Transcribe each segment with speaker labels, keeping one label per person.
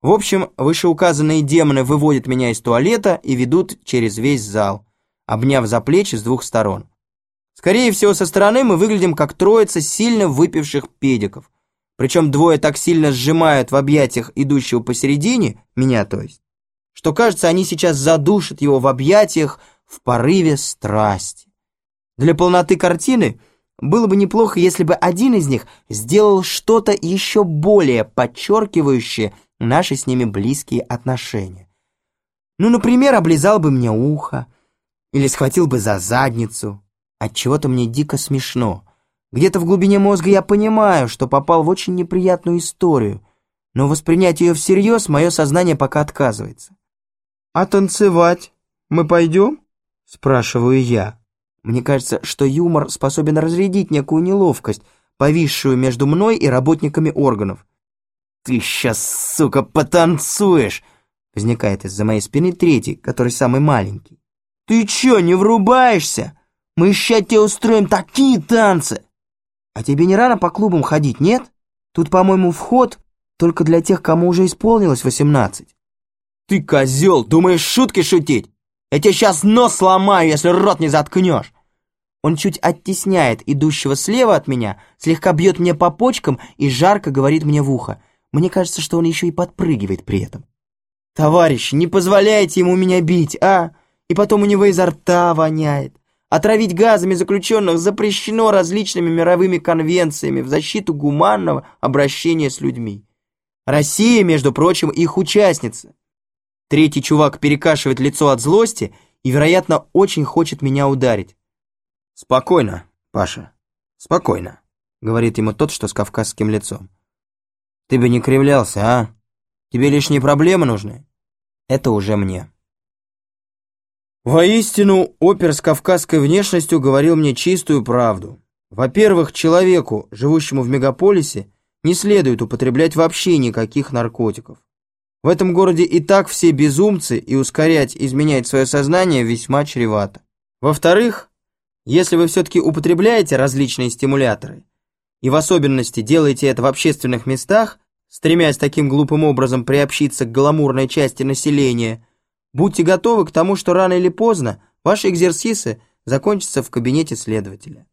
Speaker 1: В общем, вышеуказанные демоны выводят меня из туалета и ведут через весь зал, обняв за плечи с двух сторон. Скорее всего, со стороны мы выглядим как троица сильно выпивших педиков. Причем двое так сильно сжимают в объятиях идущего посередине, меня то есть, что кажется, они сейчас задушат его в объятиях в порыве страсти. Для полноты картины было бы неплохо, если бы один из них сделал что-то еще более подчеркивающее наши с ними близкие отношения. Ну, например, облизал бы мне ухо или схватил бы за задницу. Отчего-то мне дико смешно. Где-то в глубине мозга я понимаю, что попал в очень неприятную историю, но воспринять ее всерьез мое сознание пока отказывается. «А танцевать мы пойдем?» – спрашиваю я. Мне кажется, что юмор способен разрядить некую неловкость, повисшую между мной и работниками органов. «Ты сейчас, сука, потанцуешь!» Возникает из-за моей спины третий, который самый маленький. «Ты чё, не врубаешься? Мы ща тебе устроим такие танцы!» «А тебе не рано по клубам ходить, нет? Тут, по-моему, вход только для тех, кому уже исполнилось восемнадцать». «Ты, козел, думаешь шутки шутить? Я тебе сейчас нос сломаю, если рот не заткнешь!» Он чуть оттесняет идущего слева от меня, слегка бьет мне по почкам и жарко говорит мне в ухо. Мне кажется, что он еще и подпрыгивает при этом. «Товарищи, не позволяйте ему меня бить, а? И потом у него изо рта воняет. Отравить газами заключенных запрещено различными мировыми конвенциями в защиту гуманного обращения с людьми. Россия, между прочим, их участница. Третий чувак перекашивает лицо от злости и, вероятно, очень хочет меня ударить. «Спокойно, Паша, спокойно», — говорит ему тот, что с кавказским лицом. «Ты бы не кривлялся, а? Тебе лишние проблемы нужны?» Это уже мне. Воистину, опер с кавказской внешностью говорил мне чистую правду. Во-первых, человеку, живущему в мегаполисе, не следует употреблять вообще никаких наркотиков. В этом городе и так все безумцы, и ускорять, изменять свое сознание весьма чревато. Во-вторых, если вы все-таки употребляете различные стимуляторы, и в особенности делаете это в общественных местах, стремясь таким глупым образом приобщиться к гламурной части населения – Будьте готовы к тому, что рано или поздно ваши экзерсисы закончатся в кабинете следователя.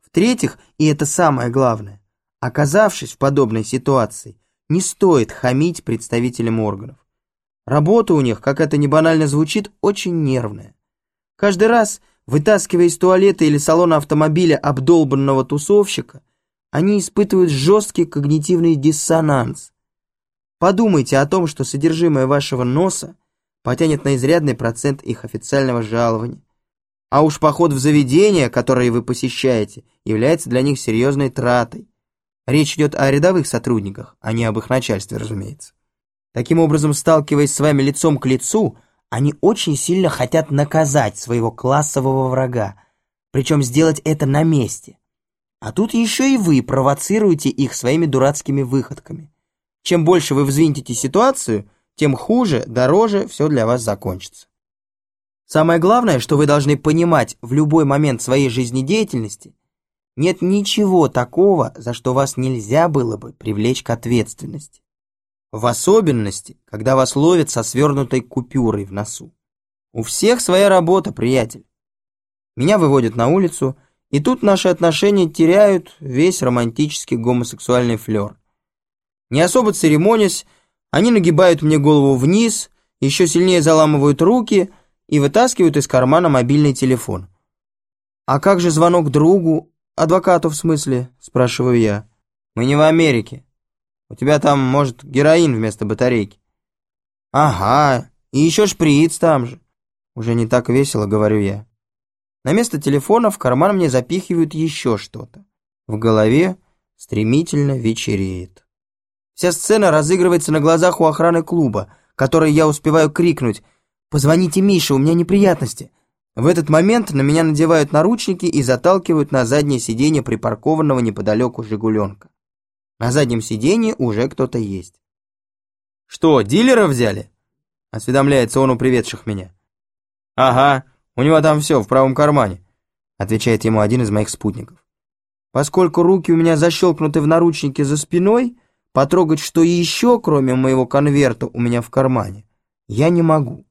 Speaker 1: В-третьих, и это самое главное, оказавшись в подобной ситуации, не стоит хамить представителям органов. Работа у них, как это не банально звучит, очень нервная. Каждый раз, вытаскивая из туалета или салона автомобиля обдолбанного тусовщика, они испытывают жесткий когнитивный диссонанс. Подумайте о том, что содержимое вашего носа потянет на изрядный процент их официального жалования. А уж поход в заведение, которое вы посещаете, является для них серьезной тратой. Речь идет о рядовых сотрудниках, а не об их начальстве, разумеется. Таким образом, сталкиваясь с вами лицом к лицу, они очень сильно хотят наказать своего классового врага, причем сделать это на месте. А тут еще и вы провоцируете их своими дурацкими выходками. Чем больше вы взвинтите ситуацию – тем хуже, дороже все для вас закончится. Самое главное, что вы должны понимать в любой момент своей жизнедеятельности, нет ничего такого, за что вас нельзя было бы привлечь к ответственности. В особенности, когда вас ловят со свернутой купюрой в носу. У всех своя работа, приятель. Меня выводят на улицу, и тут наши отношения теряют весь романтический гомосексуальный флер. Не особо церемонясь, они нагибают мне голову вниз, еще сильнее заламывают руки и вытаскивают из кармана мобильный телефон. «А как же звонок другу, адвокату в смысле?» – спрашиваю я. «Мы не в Америке. У тебя там, может, героин вместо батарейки». «Ага, и еще шприц там же». Уже не так весело, говорю я. На место телефона в карман мне запихивают еще что-то. В голове стремительно вечереет. Вся сцена разыгрывается на глазах у охраны клуба, которой я успеваю крикнуть «Позвоните Мише, у меня неприятности». В этот момент на меня надевают наручники и заталкивают на заднее сиденье припаркованного неподалеку «Жигуленка». На заднем сиденье уже кто-то есть. «Что, дилера взяли?» — осведомляется он у приведших меня. «Ага, у него там все в правом кармане», — отвечает ему один из моих спутников. Поскольку руки у меня защелкнуты в наручники за спиной, потрогать, что еще, кроме моего конверта, у меня в кармане, я не могу.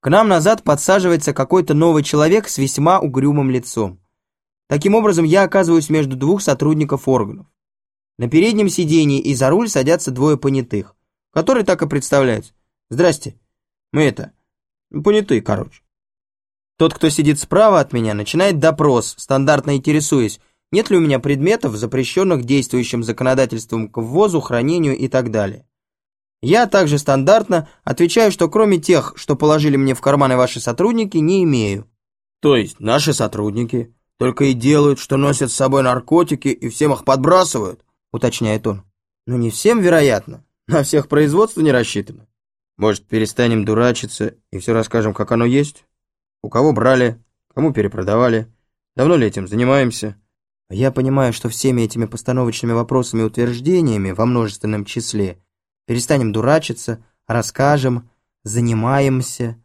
Speaker 1: К нам назад подсаживается какой-то новый человек с весьма угрюмым лицом. Таким образом, я оказываюсь между двух сотрудников органов. На переднем сидении и за руль садятся двое понятых, которые так и представляются. «Здрасте, мы это, понятые, короче». Тот, кто сидит справа от меня, начинает допрос, стандартно интересуясь, нет ли у меня предметов, запрещенных действующим законодательством к ввозу, хранению и так далее. Я также стандартно отвечаю, что кроме тех, что положили мне в карманы ваши сотрудники, не имею.
Speaker 2: То есть наши сотрудники только и делают, что носят с собой наркотики и всем их подбрасывают, уточняет он.
Speaker 1: Ну не всем, вероятно. На всех производство не рассчитано.
Speaker 2: Может, перестанем дурачиться и все расскажем, как оно есть? У кого брали, кому перепродавали, давно ли этим занимаемся?
Speaker 1: Я понимаю, что всеми этими постановочными вопросами и утверждениями во множественном числе перестанем дурачиться, расскажем, занимаемся.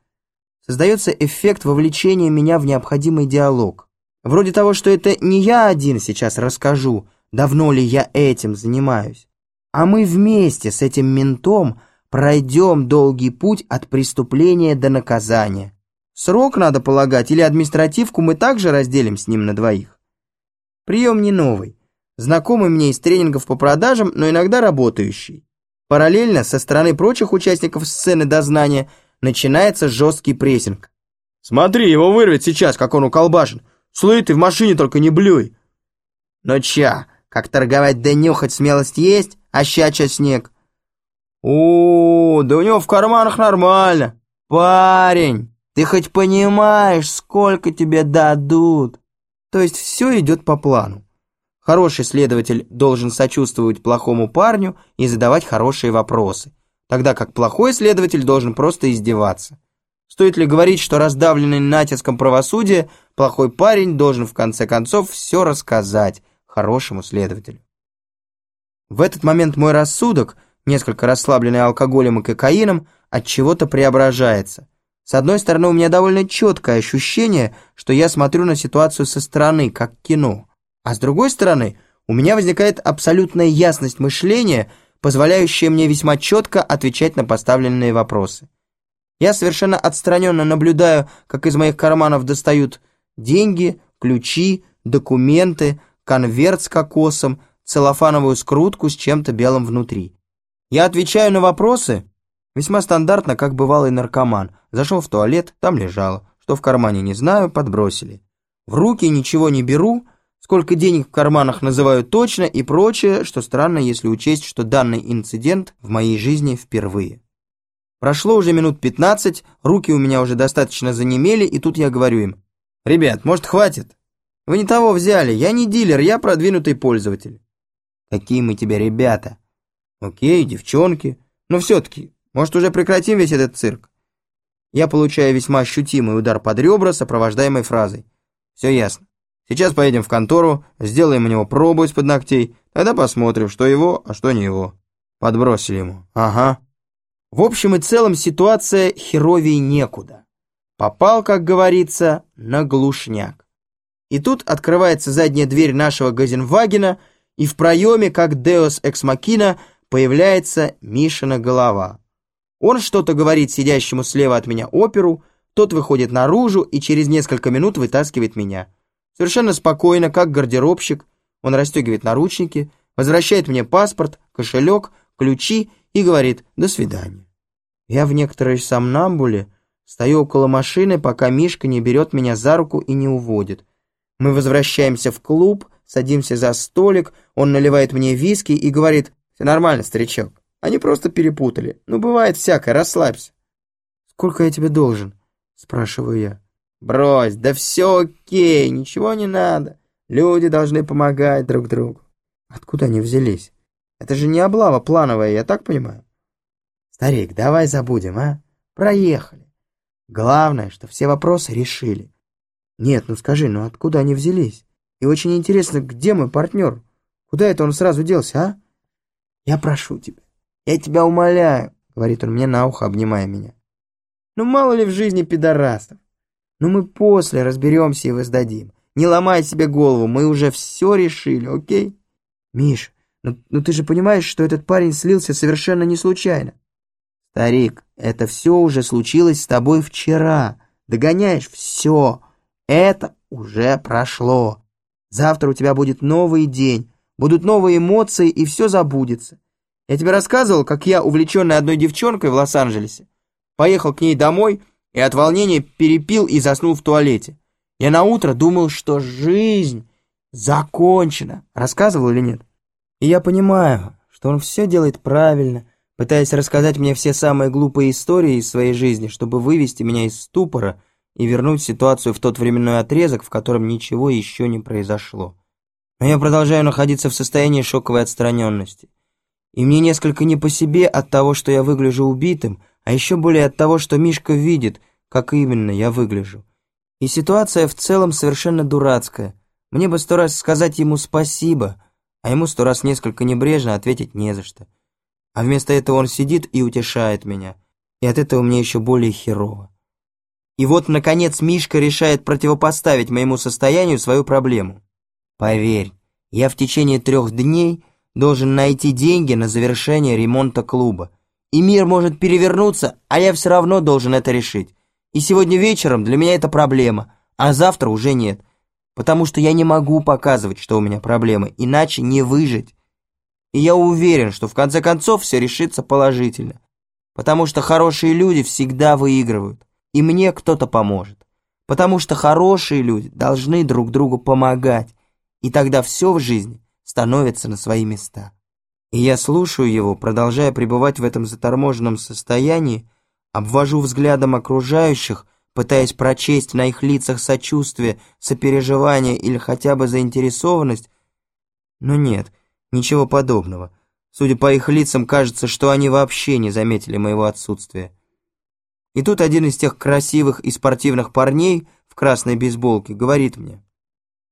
Speaker 1: Создается эффект вовлечения меня в необходимый диалог. Вроде того, что это не я один сейчас расскажу, давно ли я этим занимаюсь, а мы вместе с этим ментом пройдем долгий путь от преступления до наказания. Срок, надо полагать, или административку мы также разделим с ним на двоих. Прием не новый. Знакомый мне из тренингов по продажам, но иногда работающий. Параллельно, со стороны прочих участников сцены дознания, начинается жесткий прессинг.
Speaker 2: «Смотри, его вырвет сейчас, как он уколбашен. Слышь, ты в машине только не блюй!»
Speaker 1: «Ну ча, как торговать да нюхать смелость есть, а ща ча снег?»
Speaker 2: «О, да у него в карманах нормально!»
Speaker 1: «Парень, ты хоть понимаешь, сколько тебе дадут?» То есть все идет по плану. Хороший следователь должен сочувствовать плохому парню и задавать хорошие вопросы, тогда как плохой следователь должен просто издеваться. Стоит ли говорить, что раздавленный натиском правосудия, плохой парень должен в конце концов все рассказать хорошему следователю. В этот момент мой рассудок, несколько расслабленный алкоголем и кокаином, от чего-то преображается – с одной стороны, у меня довольно четкое ощущение, что я смотрю на ситуацию со стороны, как кино. А с другой стороны, у меня возникает абсолютная ясность мышления, позволяющая мне весьма четко отвечать на поставленные вопросы. Я совершенно отстраненно наблюдаю, как из моих карманов достают деньги, ключи, документы, конверт с кокосом, целлофановую скрутку с чем-то белым внутри. Я отвечаю на вопросы, Весьма стандартно, как бывалый наркоман. Зашел в туалет, там лежало. Что в кармане не знаю, подбросили. В руки ничего не беру, сколько денег в карманах называю точно и прочее, что странно, если учесть, что данный инцидент в моей жизни впервые. Прошло уже минут 15, руки у меня уже достаточно занемели, и тут я говорю им, «Ребят, может, хватит? Вы не того взяли, я не дилер, я продвинутый пользователь». «Какие мы тебе ребята?» «Окей, девчонки, но все-таки может, уже прекратим весь этот цирк? Я получаю весьма ощутимый удар под ребра, сопровождаемый фразой. Все ясно. Сейчас поедем в контору, сделаем у него пробу из-под ногтей, тогда посмотрим, что его, а что не его. Подбросили ему. Ага. В общем и целом ситуация херовей некуда. Попал, как говорится, на глушняк. И тут открывается задняя дверь нашего Газенвагена, и в проеме, как Деус Экс Макина, появляется Мишина голова. Он что-то говорит сидящему слева от меня оперу, тот выходит наружу и через несколько минут вытаскивает меня. Совершенно спокойно, как гардеробщик, он расстегивает наручники, возвращает мне паспорт, кошелек, ключи и говорит «до свидания». Я в некоторой сомнамбуле стою около машины, пока Мишка не берет меня за руку и не уводит. Мы возвращаемся в клуб, садимся за столик, он наливает мне виски и говорит «все нормально, старичок». Они просто перепутали. Ну, бывает всякое, расслабься. Сколько я тебе должен? Спрашиваю я. Брось, да все окей, ничего не надо. Люди должны помогать друг другу. Откуда они взялись? Это же не облава плановая, я так понимаю? Старик, давай забудем, а? Проехали. Главное, что все вопросы решили. Нет, ну скажи, ну откуда они взялись? И очень интересно, где мой партнер? Куда это он сразу делся, а? Я прошу тебя, «Я тебя умоляю», — говорит он мне на ухо, обнимая меня. «Ну мало ли в жизни пидорасов. Ну мы после разберемся и воздадим. Не ломай себе голову, мы уже все решили, окей?» «Миш, Но, но ты же понимаешь, что этот парень слился совершенно не случайно. Старик, это все уже случилось с тобой вчера. Догоняешь? Все. Это уже прошло. Завтра у тебя будет новый день, будут новые эмоции, и все забудется. Я тебе рассказывал, как я, увлеченный одной девчонкой в Лос-Анджелесе, поехал к ней домой и от волнения перепил и заснул в туалете. Я на утро думал, что жизнь закончена. Рассказывал или нет? И я понимаю, что он все делает правильно, пытаясь рассказать мне все самые глупые истории из своей жизни, чтобы вывести меня из ступора и вернуть ситуацию в тот временной отрезок, в котором ничего еще не произошло. Но я продолжаю находиться в состоянии шоковой отстраненности. И мне несколько не по себе от того, что я выгляжу убитым, а еще более от того, что Мишка видит, как именно я выгляжу. И ситуация в целом совершенно дурацкая. Мне бы сто раз сказать ему спасибо, а ему сто раз несколько небрежно ответить не за что. А вместо этого он сидит и утешает меня. И от этого мне еще более херово. И вот, наконец, Мишка решает противопоставить моему состоянию свою проблему. Поверь, я в течение трех дней должен найти деньги на завершение ремонта клуба. И мир может перевернуться, а я все равно должен это решить. И сегодня вечером для меня это проблема, а завтра уже нет. Потому что я не могу показывать, что у меня проблемы, иначе не выжить. И я уверен, что в конце концов все решится положительно. Потому что хорошие люди всегда выигрывают и мне кто-то поможет. Потому что хорошие люди должны друг другу помогать, и тогда все в жизни становится на свои места. И я слушаю его, продолжая пребывать в этом заторможенном состоянии, обвожу взглядом окружающих, пытаясь прочесть на их лицах сочувствие, сопереживание или хотя бы заинтересованность, но нет, ничего подобного. Судя по их лицам, кажется, что они вообще не заметили моего отсутствия. И тут один из тех красивых и спортивных парней в красной бейсболке говорит мне.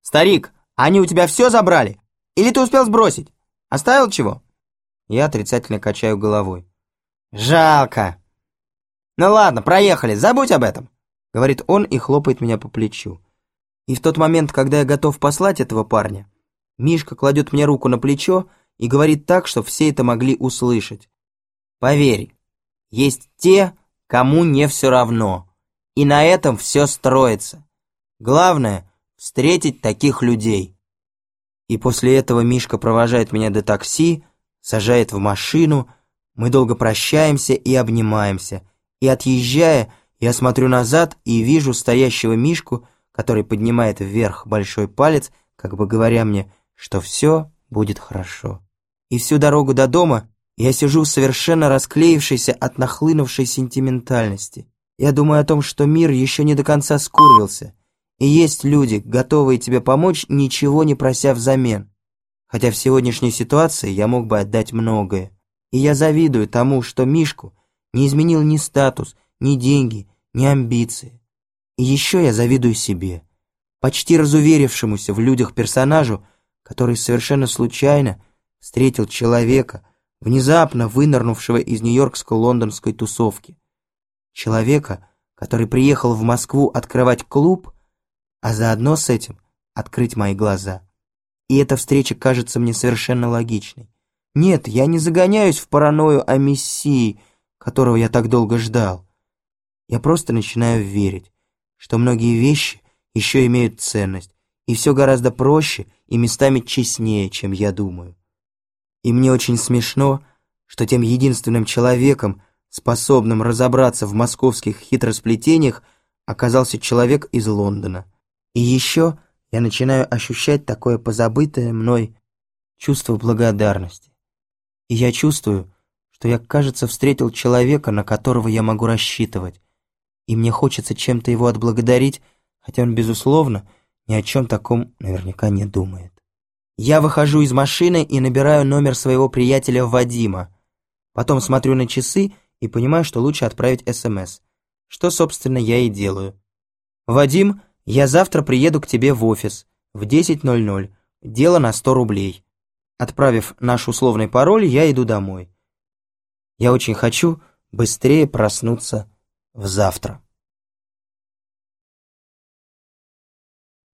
Speaker 1: «Старик, они у тебя все забрали? Или ты успел сбросить? Оставил чего?» Я отрицательно качаю головой. «Жалко!» «Ну ладно, проехали, забудь об этом!» Говорит он и хлопает меня по плечу. И в тот момент, когда я готов послать этого парня, Мишка кладет мне руку на плечо и говорит так, что все это могли услышать. «Поверь, есть те, кому не все равно. И на этом все строится. Главное — встретить таких людей. И после этого Мишка провожает меня до такси, сажает в машину, мы долго прощаемся и обнимаемся. И отъезжая, я смотрю назад и вижу стоящего Мишку, который поднимает вверх большой палец, как бы говоря мне, что все будет хорошо. И всю дорогу до дома я сижу совершенно расклеившийся от нахлынувшей сентиментальности. Я думаю о том, что мир еще не до конца скурвился, и есть люди, готовые тебе помочь, ничего не прося взамен. Хотя в сегодняшней ситуации я мог бы отдать многое. И я завидую тому, что Мишку не изменил ни статус, ни деньги, ни амбиции. И еще я завидую себе, почти разуверившемуся в людях персонажу, который совершенно случайно встретил человека, внезапно вынырнувшего из нью-йоркско-лондонской тусовки. Человека, который приехал в Москву открывать клуб, а заодно с этим открыть мои глаза. И эта встреча кажется мне совершенно логичной. Нет, я не загоняюсь в паранойю о мессии, которого я так долго ждал. Я просто начинаю верить, что многие вещи еще имеют ценность, и все гораздо проще и местами честнее, чем я думаю. И мне очень смешно, что тем единственным человеком, способным разобраться в московских хитросплетениях, оказался человек из Лондона. И еще я начинаю ощущать такое позабытое мной чувство благодарности. И я чувствую, что я, кажется, встретил человека, на которого я могу рассчитывать. И мне хочется чем-то его отблагодарить, хотя он, безусловно, ни о чем таком наверняка не думает. Я выхожу из машины и набираю номер своего приятеля Вадима. Потом смотрю на часы и понимаю, что лучше отправить СМС. Что, собственно, я и делаю. «Вадим, я завтра приеду к тебе в офис в 10.00. Дело на 100 рублей». Отправив наш условный пароль, я иду домой. Я очень хочу быстрее проснуться в завтра.